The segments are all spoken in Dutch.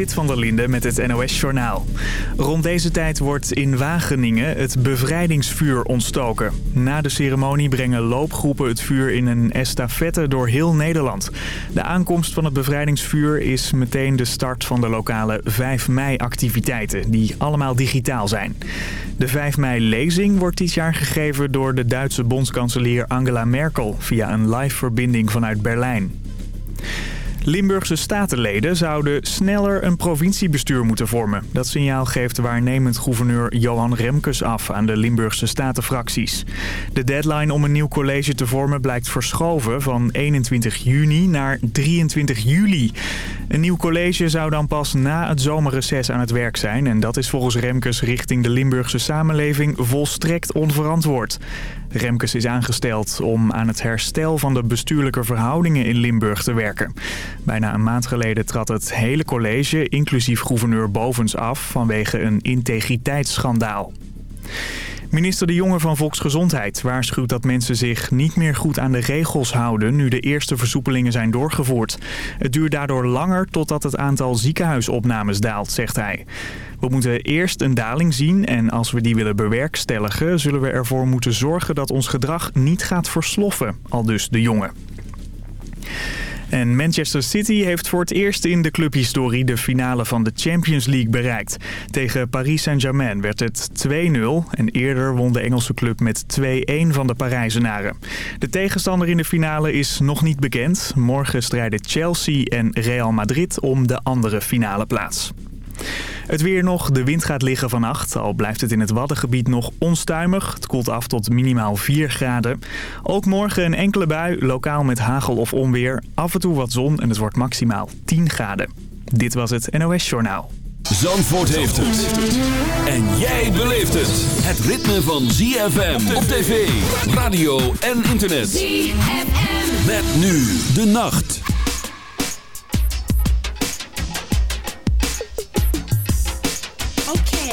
Zit van der Linde met het NOS-journaal. Rond deze tijd wordt in Wageningen het bevrijdingsvuur ontstoken. Na de ceremonie brengen loopgroepen het vuur in een estafette door heel Nederland. De aankomst van het bevrijdingsvuur is meteen de start van de lokale 5 mei-activiteiten... die allemaal digitaal zijn. De 5 mei-lezing wordt dit jaar gegeven door de Duitse bondskanselier Angela Merkel... via een live verbinding vanuit Berlijn. Limburgse statenleden zouden sneller een provinciebestuur moeten vormen. Dat signaal geeft waarnemend gouverneur Johan Remkes af aan de Limburgse statenfracties. De deadline om een nieuw college te vormen blijkt verschoven van 21 juni naar 23 juli. Een nieuw college zou dan pas na het zomerreces aan het werk zijn... en dat is volgens Remkes richting de Limburgse samenleving volstrekt onverantwoord. Remkes is aangesteld om aan het herstel van de bestuurlijke verhoudingen in Limburg te werken. Bijna een maand geleden trad het hele college, inclusief gouverneur Bovens, af vanwege een integriteitsschandaal. Minister De Jonge van Volksgezondheid waarschuwt dat mensen zich niet meer goed aan de regels houden nu de eerste versoepelingen zijn doorgevoerd. Het duurt daardoor langer totdat het aantal ziekenhuisopnames daalt, zegt hij. We moeten eerst een daling zien en als we die willen bewerkstelligen zullen we ervoor moeten zorgen dat ons gedrag niet gaat versloffen, al dus De Jonge. En Manchester City heeft voor het eerst in de clubhistorie de finale van de Champions League bereikt. Tegen Paris Saint-Germain werd het 2-0 en eerder won de Engelse club met 2-1 van de Parijzenaren. De tegenstander in de finale is nog niet bekend. Morgen strijden Chelsea en Real Madrid om de andere finale plaats. Het weer nog. De wind gaat liggen vannacht. Al blijft het in het Waddengebied nog onstuimig. Het koelt af tot minimaal 4 graden. Ook morgen een enkele bui, lokaal met hagel of onweer. Af en toe wat zon en het wordt maximaal 10 graden. Dit was het NOS Journaal. Zandvoort heeft het. En jij beleeft het. Het ritme van ZFM op tv, radio en internet. ZFM. Met nu de nacht.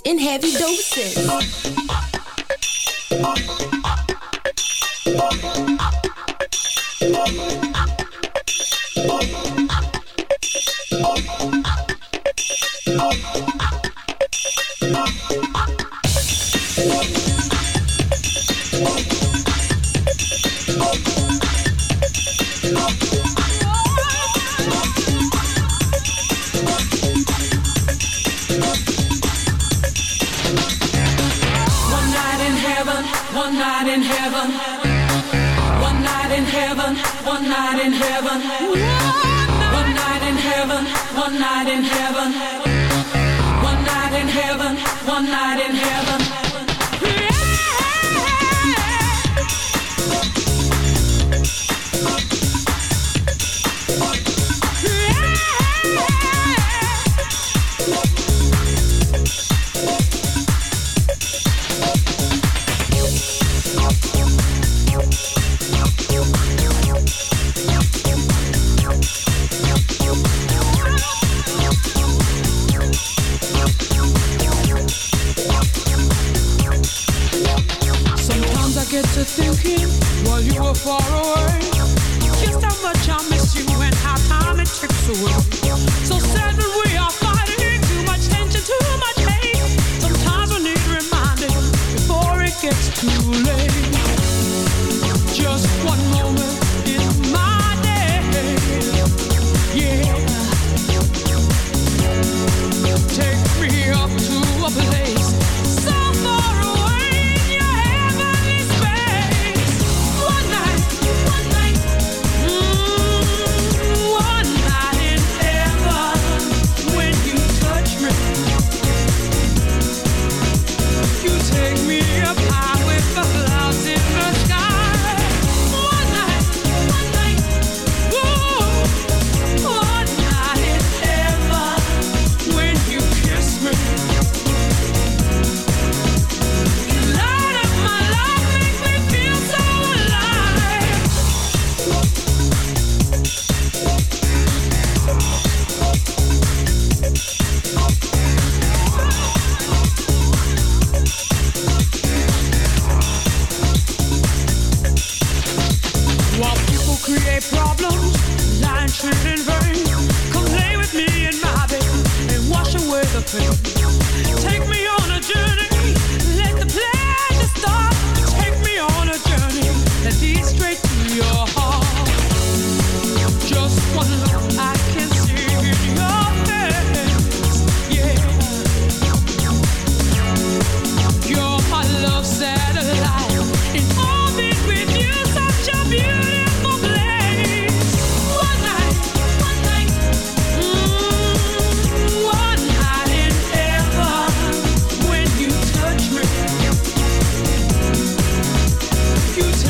in heavy doses.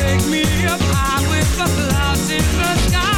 Take me up high with the clouds in the sky.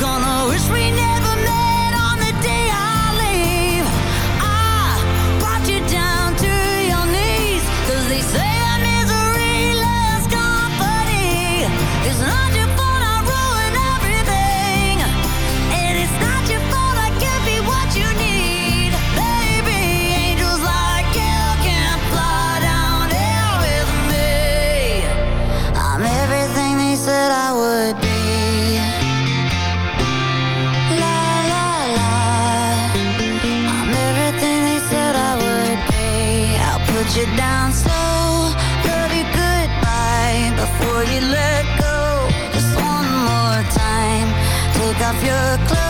Gonna wish we never have your clothes.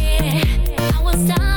yeah, I was down.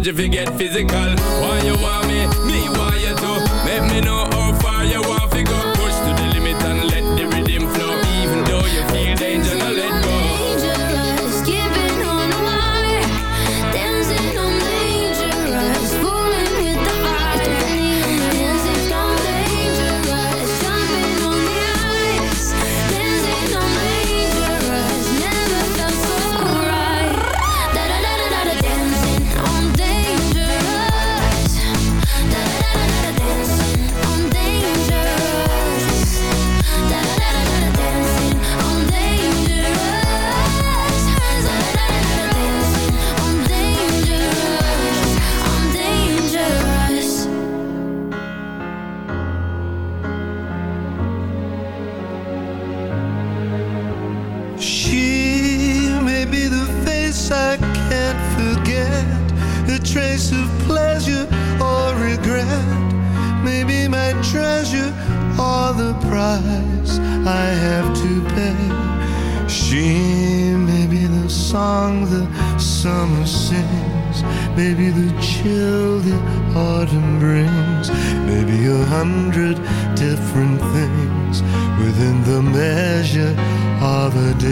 challenge if you get physical. Why you want me? Me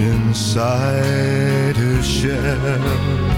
inside her shell.